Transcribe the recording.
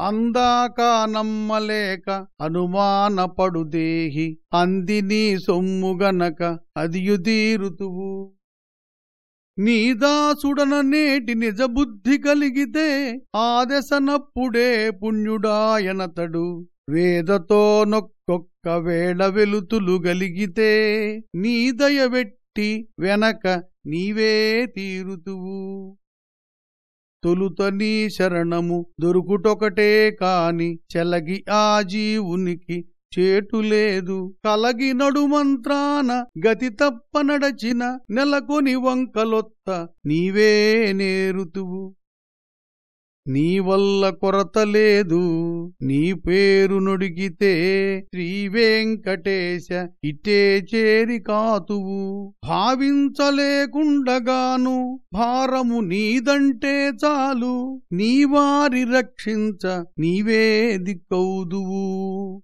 అందాక నమ్మలేక అనుమానపడు దేహి అందిని సొమ్ముగనక అదియుదీరుతువు నీదాసుడన నేటి నిజబుద్ధి కలిగితే ఆదశనప్పుడే పుణ్యుడాయనతడు. వేదతో నొక్కొక్క వేళ వెలుతులు గలిగితే నీదయవెట్టి వెనక నీవే తీరుతువు. తొలుత నీ శరణము దొరుకుటొకటే కాని చెలగి ఆ జీవునికి చేటులేదు కలగి నడుమంత్రాన గతి తప్ప నడచిన నెలకొని వంకలొత్త నీవే నేరుతువు. నీ వల్ల కొరత లేదు నీ పేరు నొడిగితే శ్రీ వెంకటేశ ఇటే చేరి కాతువు. భావించలేకుండగాను భారము నీదంటే చాలు నీ వారి రక్షించ నీవే దిక్కౌదువు.